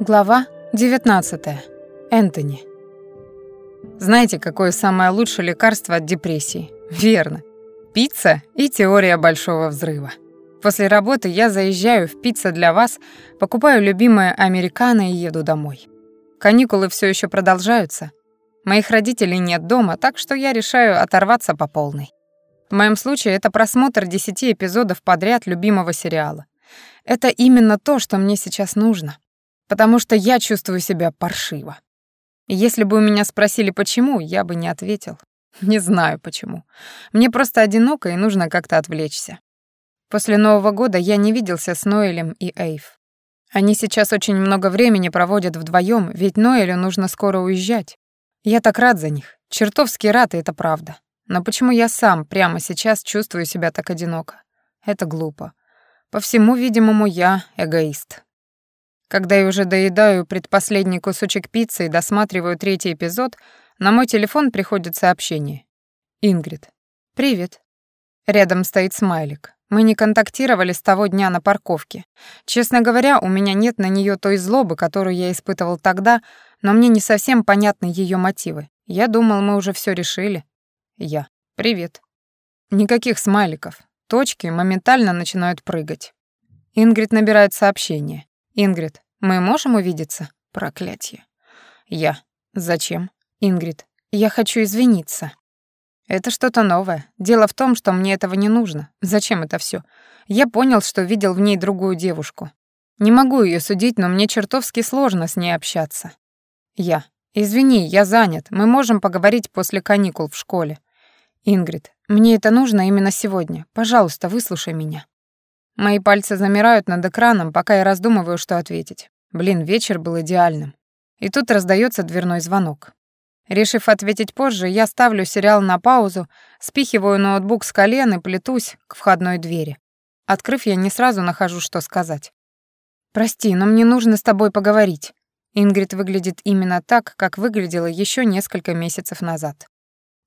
Глава 19. Энтони. Знаете, какое самое лучшее лекарство от депрессии? Верно. Пицца и теория большого взрыва. После работы я заезжаю в «Пицца для вас», покупаю любимое американо и еду домой. Каникулы все еще продолжаются. Моих родителей нет дома, так что я решаю оторваться по полной. В моем случае это просмотр 10 эпизодов подряд любимого сериала. Это именно то, что мне сейчас нужно потому что я чувствую себя паршиво. если бы у меня спросили, почему, я бы не ответил. Не знаю почему. Мне просто одиноко и нужно как-то отвлечься. После Нового года я не виделся с Ноэлем и Эйв. Они сейчас очень много времени проводят вдвоем, ведь Ноэлю нужно скоро уезжать. Я так рад за них, чертовски рад, и это правда. Но почему я сам прямо сейчас чувствую себя так одиноко? Это глупо. По всему видимому, я эгоист. Когда я уже доедаю предпоследний кусочек пиццы и досматриваю третий эпизод, на мой телефон приходит сообщение. Ингрид. «Привет». Рядом стоит смайлик. Мы не контактировали с того дня на парковке. Честно говоря, у меня нет на нее той злобы, которую я испытывал тогда, но мне не совсем понятны ее мотивы. Я думал, мы уже все решили. Я. Привет. Никаких смайликов. Точки моментально начинают прыгать. Ингрид набирает сообщение. Ингрид, мы можем увидеться? Проклятие. Я. Зачем? Ингрид. Я хочу извиниться. Это что-то новое. Дело в том, что мне этого не нужно. Зачем это все? Я понял, что видел в ней другую девушку. Не могу ее судить, но мне чертовски сложно с ней общаться. Я. Извини, я занят. Мы можем поговорить после каникул в школе. Ингрид. Мне это нужно именно сегодня. Пожалуйста, выслушай меня. Мои пальцы замирают над экраном, пока я раздумываю, что ответить. Блин, вечер был идеальным. И тут раздается дверной звонок. Решив ответить позже, я ставлю сериал на паузу, спихиваю ноутбук с колен и плетусь к входной двери. Открыв, я не сразу нахожу, что сказать. «Прости, но мне нужно с тобой поговорить». Ингрид выглядит именно так, как выглядела еще несколько месяцев назад.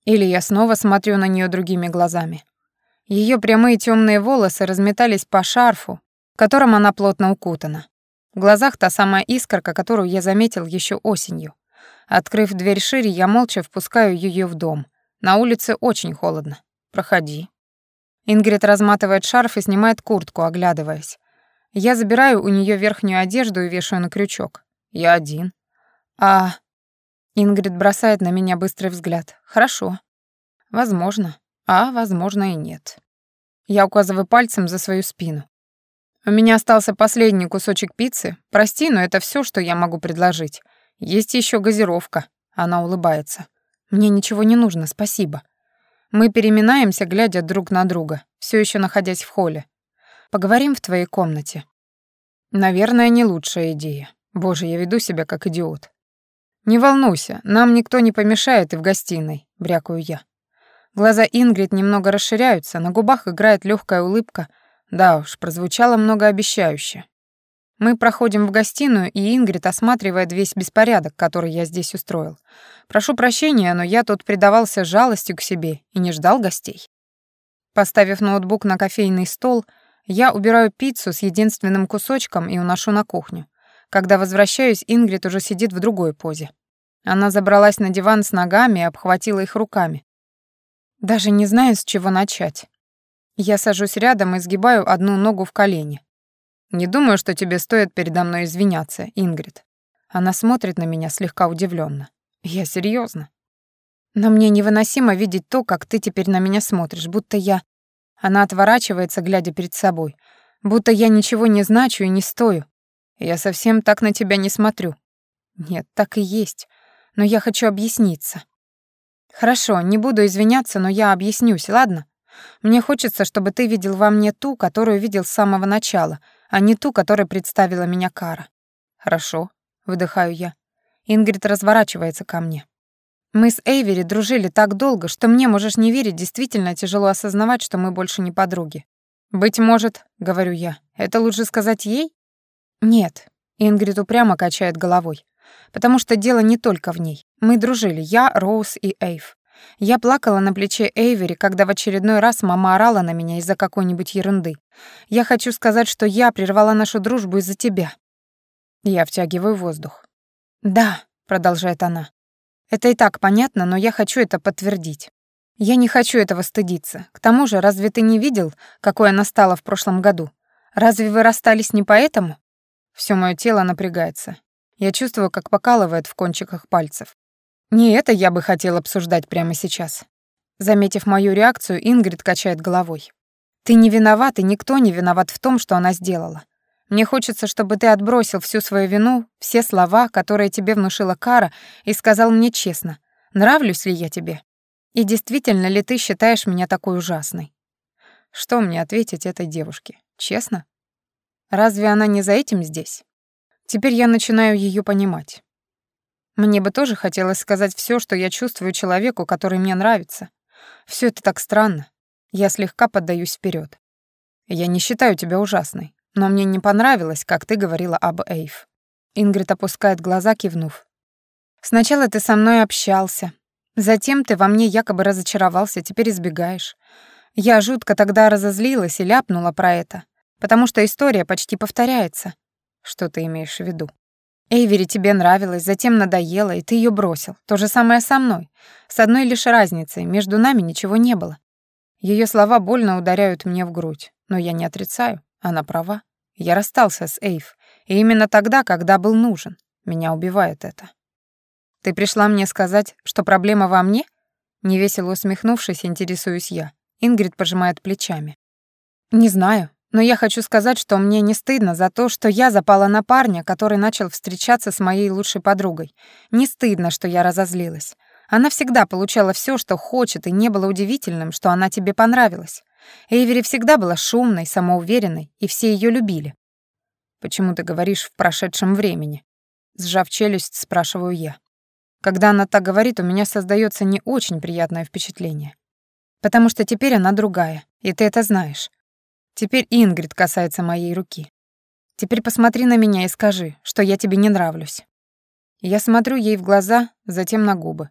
Или я снова смотрю на нее другими глазами. Ее прямые темные волосы разметались по шарфу, которым она плотно укутана. В глазах та самая искорка, которую я заметил еще осенью. Открыв дверь шире, я молча впускаю ее в дом. На улице очень холодно. Проходи. Ингрид разматывает шарф и снимает куртку, оглядываясь. Я забираю у нее верхнюю одежду и вешаю на крючок. Я один. А... Ингрид бросает на меня быстрый взгляд. Хорошо. Возможно а, возможно, и нет. Я указываю пальцем за свою спину. У меня остался последний кусочек пиццы. Прости, но это все, что я могу предложить. Есть еще газировка. Она улыбается. Мне ничего не нужно, спасибо. Мы переминаемся, глядя друг на друга, все еще находясь в холле. Поговорим в твоей комнате. Наверное, не лучшая идея. Боже, я веду себя как идиот. Не волнуйся, нам никто не помешает и в гостиной, брякаю я. Глаза Ингрид немного расширяются, на губах играет легкая улыбка. Да уж, прозвучало многообещающе. Мы проходим в гостиную, и Ингрид осматривает весь беспорядок, который я здесь устроил. Прошу прощения, но я тут предавался жалостью к себе и не ждал гостей. Поставив ноутбук на кофейный стол, я убираю пиццу с единственным кусочком и уношу на кухню. Когда возвращаюсь, Ингрид уже сидит в другой позе. Она забралась на диван с ногами и обхватила их руками. Даже не знаю, с чего начать. Я сажусь рядом и сгибаю одну ногу в колени. Не думаю, что тебе стоит передо мной извиняться, Ингрид. Она смотрит на меня слегка удивленно. Я серьезно. Но мне невыносимо видеть то, как ты теперь на меня смотришь, будто я... Она отворачивается, глядя перед собой. Будто я ничего не значу и не стою. Я совсем так на тебя не смотрю. Нет, так и есть. Но я хочу объясниться. Хорошо, не буду извиняться, но я объяснюсь, ладно? Мне хочется, чтобы ты видел во мне ту, которую видел с самого начала, а не ту, которой представила меня Кара. Хорошо, выдыхаю я. Ингрид разворачивается ко мне. Мы с Эйвери дружили так долго, что мне, можешь не верить, действительно тяжело осознавать, что мы больше не подруги. «Быть может, — говорю я, — это лучше сказать ей?» «Нет», — Ингрид упрямо качает головой. Потому что дело не только в ней. Мы дружили, я, Роуз и Эйв. Я плакала на плече Эйвери, когда в очередной раз мама орала на меня из-за какой-нибудь ерунды. Я хочу сказать, что я прервала нашу дружбу из-за тебя. Я втягиваю воздух. «Да», — продолжает она. «Это и так понятно, но я хочу это подтвердить. Я не хочу этого стыдиться. К тому же, разве ты не видел, какой она стала в прошлом году? Разве вы расстались не поэтому?» Всё моё тело напрягается. Я чувствую, как покалывает в кончиках пальцев. Не это я бы хотел обсуждать прямо сейчас. Заметив мою реакцию, Ингрид качает головой. Ты не виноват, и никто не виноват в том, что она сделала. Мне хочется, чтобы ты отбросил всю свою вину, все слова, которые тебе внушила Кара, и сказал мне честно, нравлюсь ли я тебе? И действительно ли ты считаешь меня такой ужасной? Что мне ответить этой девушке? Честно? Разве она не за этим здесь? Теперь я начинаю ее понимать. Мне бы тоже хотелось сказать все, что я чувствую человеку, который мне нравится. Все это так странно. Я слегка поддаюсь вперед. Я не считаю тебя ужасной, но мне не понравилось, как ты говорила об Эйв. Ингрид опускает глаза, кивнув. Сначала ты со мной общался, затем ты во мне якобы разочаровался, теперь избегаешь. Я жутко тогда разозлилась и ляпнула про это, потому что история почти повторяется. Что ты имеешь в виду? Эйвери тебе нравилась, затем надоело, и ты ее бросил. То же самое со мной. С одной лишь разницей, между нами ничего не было. Ее слова больно ударяют мне в грудь, но я не отрицаю, она права. Я расстался с Эйв, и именно тогда, когда был нужен. Меня убивает это. Ты пришла мне сказать, что проблема во мне? Невесело усмехнувшись, интересуюсь я. Ингрид пожимает плечами. Не знаю, но я хочу сказать, что мне не стыдно за то, что я запала на парня, который начал встречаться с моей лучшей подругой. Не стыдно, что я разозлилась. Она всегда получала все, что хочет, и не было удивительным, что она тебе понравилась. Эйвери всегда была шумной, самоуверенной, и все ее любили. «Почему ты говоришь в прошедшем времени?» Сжав челюсть, спрашиваю я. Когда она так говорит, у меня создается не очень приятное впечатление. Потому что теперь она другая, и ты это знаешь. Теперь Ингрид касается моей руки. Теперь посмотри на меня и скажи, что я тебе не нравлюсь. Я смотрю ей в глаза, затем на губы.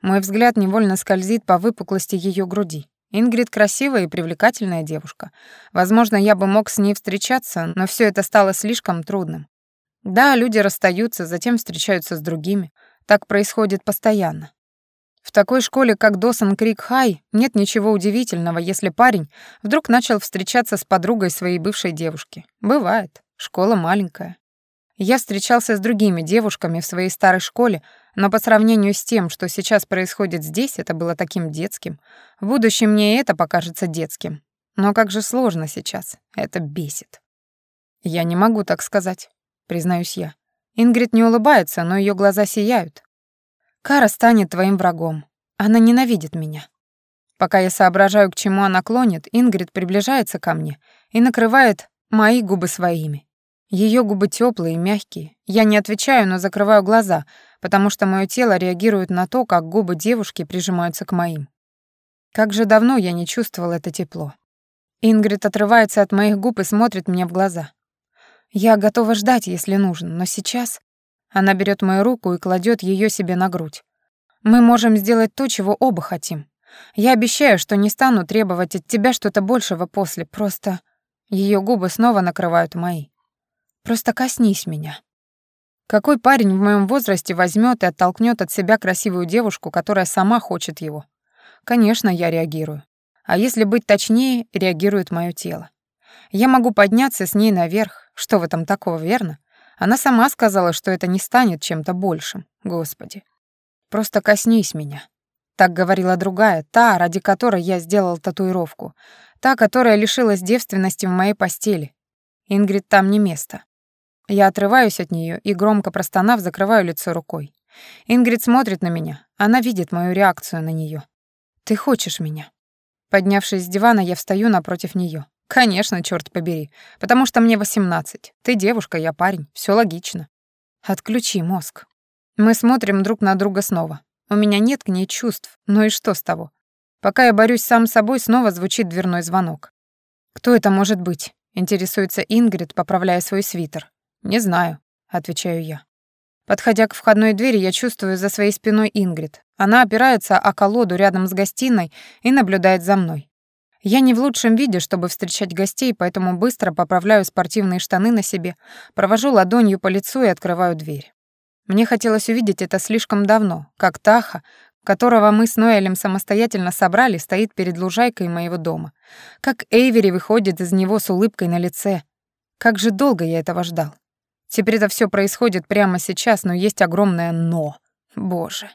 Мой взгляд невольно скользит по выпуклости ее груди. Ингрид красивая и привлекательная девушка. Возможно, я бы мог с ней встречаться, но все это стало слишком трудным. Да, люди расстаются, затем встречаются с другими. Так происходит постоянно. В такой школе, как Досон Крик Хай, нет ничего удивительного, если парень вдруг начал встречаться с подругой своей бывшей девушки. Бывает. Школа маленькая. Я встречался с другими девушками в своей старой школе, но по сравнению с тем, что сейчас происходит здесь, это было таким детским. В будущем мне это покажется детским. Но как же сложно сейчас. Это бесит. Я не могу так сказать, признаюсь я. Ингрид не улыбается, но ее глаза сияют. Кара станет твоим врагом. Она ненавидит меня. Пока я соображаю, к чему она клонит, Ингрид приближается ко мне и накрывает мои губы своими. Ее губы теплые, мягкие. Я не отвечаю, но закрываю глаза, потому что мое тело реагирует на то, как губы девушки прижимаются к моим. Как же давно я не чувствовал это тепло. Ингрид отрывается от моих губ и смотрит мне в глаза. Я готова ждать, если нужно, но сейчас она берет мою руку и кладет ее себе на грудь. Мы можем сделать то, чего оба хотим. Я обещаю, что не стану требовать от тебя что-то большего после, просто... Ее губы снова накрывают мои. Просто коснись меня. Какой парень в моем возрасте возьмет и оттолкнет от себя красивую девушку, которая сама хочет его? Конечно, я реагирую. А если быть точнее, реагирует мое тело. Я могу подняться с ней наверх. Что в этом такого, верно? Она сама сказала, что это не станет чем-то большим. Господи. Просто коснись меня. Так говорила другая, та, ради которой я сделал татуировку. Та, которая лишилась девственности в моей постели. Ингрид там не место. Я отрываюсь от нее и, громко простонав, закрываю лицо рукой. Ингрид смотрит на меня. Она видит мою реакцию на нее. «Ты хочешь меня?» Поднявшись с дивана, я встаю напротив нее. Конечно, черт побери, потому что мне 18. Ты девушка, я парень, все логично. Отключи мозг. Мы смотрим друг на друга снова. У меня нет к ней чувств, ну и что с того? Пока я борюсь сам с собой, снова звучит дверной звонок. Кто это может быть? Интересуется Ингрид, поправляя свой свитер. Не знаю, отвечаю я. Подходя к входной двери, я чувствую за своей спиной Ингрид. Она опирается о колоду рядом с гостиной и наблюдает за мной. Я не в лучшем виде, чтобы встречать гостей, поэтому быстро поправляю спортивные штаны на себе, провожу ладонью по лицу и открываю дверь. Мне хотелось увидеть это слишком давно, как Таха, которого мы с Ноэлем самостоятельно собрали, стоит перед лужайкой моего дома. Как Эйвери выходит из него с улыбкой на лице. Как же долго я этого ждал. Теперь это все происходит прямо сейчас, но есть огромное «но». Боже.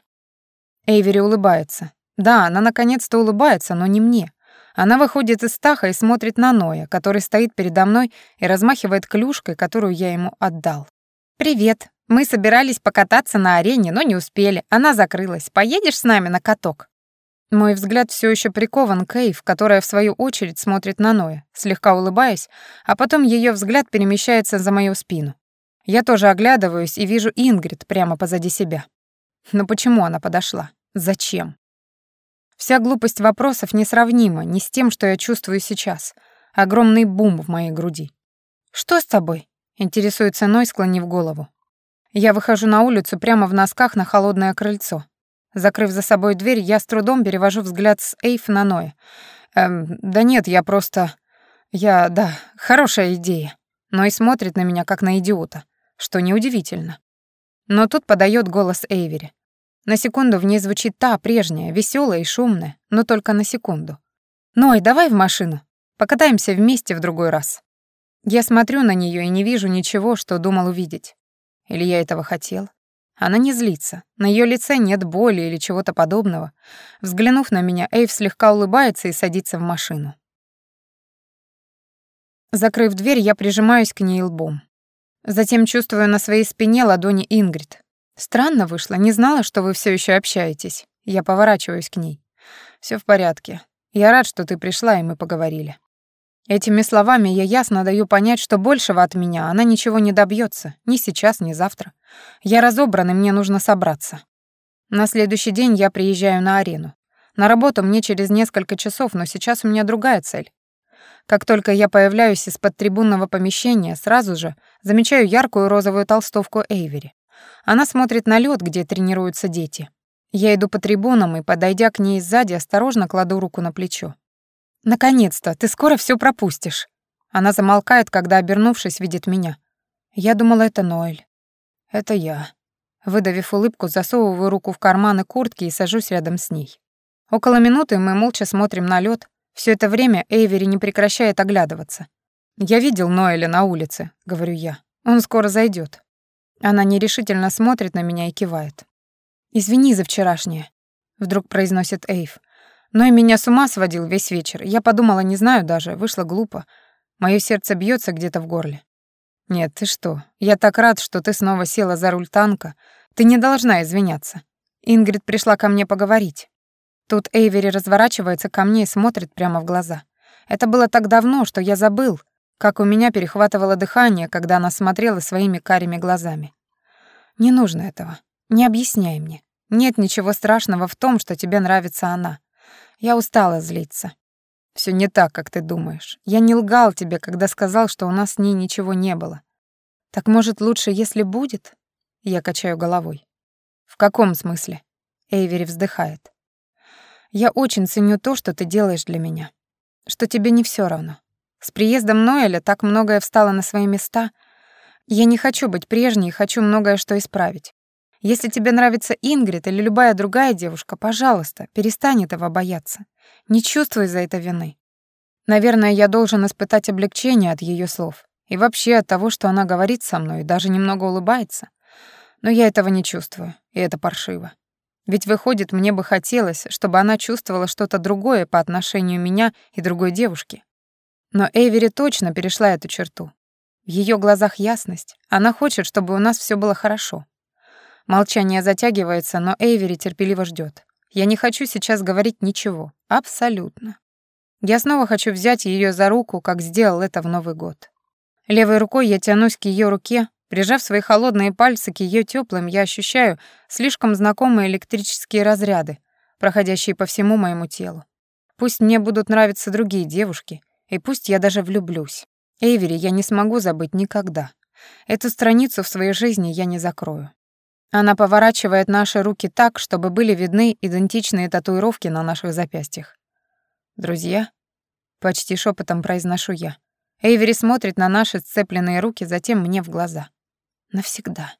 Эйвери улыбается. Да, она наконец-то улыбается, но не мне. Она выходит из стаха и смотрит на Ноя, который стоит передо мной и размахивает клюшкой, которую я ему отдал. «Привет. Мы собирались покататься на арене, но не успели. Она закрылась. Поедешь с нами на каток?» Мой взгляд все еще прикован к Эйв, которая в свою очередь смотрит на Ноя, слегка улыбаясь, а потом ее взгляд перемещается за мою спину. Я тоже оглядываюсь и вижу Ингрид прямо позади себя. Но почему она подошла? Зачем? Вся глупость вопросов несравнима ни с тем, что я чувствую сейчас. Огромный бум в моей груди. «Что с тобой?» — интересуется Ной, склонив голову. Я выхожу на улицу прямо в носках на холодное крыльцо. Закрыв за собой дверь, я с трудом перевожу взгляд с Эйф на Ноя. «Эм, да нет, я просто... Я... Да, хорошая идея». Ной смотрит на меня, как на идиота, что неудивительно. Но тут подает голос Эйвери. На секунду в ней звучит та прежняя, веселая и шумная, но только на секунду. «Ной, давай в машину. Покатаемся вместе в другой раз». Я смотрю на нее и не вижу ничего, что думал увидеть. Или я этого хотел? Она не злится. На ее лице нет боли или чего-то подобного. Взглянув на меня, Эйв слегка улыбается и садится в машину. Закрыв дверь, я прижимаюсь к ней лбом. Затем чувствую на своей спине ладони Ингрид. Странно вышло, не знала, что вы все еще общаетесь. Я поворачиваюсь к ней. Все в порядке. Я рад, что ты пришла, и мы поговорили. Этими словами я ясно даю понять, что большего от меня она ничего не добьется, ни сейчас, ни завтра. Я разобран, и мне нужно собраться. На следующий день я приезжаю на арену. На работу мне через несколько часов, но сейчас у меня другая цель. Как только я появляюсь из-под трибунного помещения, сразу же замечаю яркую розовую толстовку Эйвери. Она смотрит на лед, где тренируются дети. Я иду по трибунам и, подойдя к ней сзади, осторожно кладу руку на плечо. «Наконец-то! Ты скоро все пропустишь!» Она замолкает, когда, обернувшись, видит меня. Я думала, это Ноэль. «Это я». Выдавив улыбку, засовываю руку в карманы куртки и сажусь рядом с ней. Около минуты мы молча смотрим на лед. Все это время Эйвери не прекращает оглядываться. «Я видел Ноэля на улице», — говорю я. «Он скоро зайдет. Она нерешительно смотрит на меня и кивает. «Извини за вчерашнее», — вдруг произносит Эйв. «Но и меня с ума сводил весь вечер. Я подумала, не знаю даже, вышло глупо. Моё сердце бьется где-то в горле». «Нет, ты что? Я так рад, что ты снова села за руль танка. Ты не должна извиняться. Ингрид пришла ко мне поговорить». Тут Эйвери разворачивается ко мне и смотрит прямо в глаза. Это было так давно, что я забыл, как у меня перехватывало дыхание, когда она смотрела своими карими глазами. «Не нужно этого. Не объясняй мне. Нет ничего страшного в том, что тебе нравится она. Я устала злиться. Все не так, как ты думаешь. Я не лгал тебе, когда сказал, что у нас с ней ничего не было. Так может, лучше, если будет?» Я качаю головой. «В каком смысле?» Эйвери вздыхает. «Я очень ценю то, что ты делаешь для меня. Что тебе не все равно. С приездом Ноэля так многое встало на свои места. Я не хочу быть прежней, хочу многое что исправить. Если тебе нравится Ингрид или любая другая девушка, пожалуйста, перестань этого бояться. Не чувствуй за это вины. Наверное, я должен испытать облегчение от ее слов. И вообще от того, что она говорит со мной, даже немного улыбается. Но я этого не чувствую, и это паршиво. Ведь выходит, мне бы хотелось, чтобы она чувствовала что-то другое по отношению меня и другой девушки. Но Эйвери точно перешла эту черту. В ее глазах ясность. Она хочет, чтобы у нас все было хорошо. Молчание затягивается, но Эйвери терпеливо ждет. Я не хочу сейчас говорить ничего. Абсолютно. Я снова хочу взять ее за руку, как сделал это в Новый год. Левой рукой я тянусь к ее руке, прижав свои холодные пальцы к ее теплым, я ощущаю слишком знакомые электрические разряды, проходящие по всему моему телу. Пусть мне будут нравиться другие девушки, и пусть я даже влюблюсь. Эйвери я не смогу забыть никогда. Эту страницу в своей жизни я не закрою. Она поворачивает наши руки так, чтобы были видны идентичные татуировки на наших запястьях. Друзья? Почти шепотом произношу я. Эйвери смотрит на наши сцепленные руки, затем мне в глаза. Навсегда.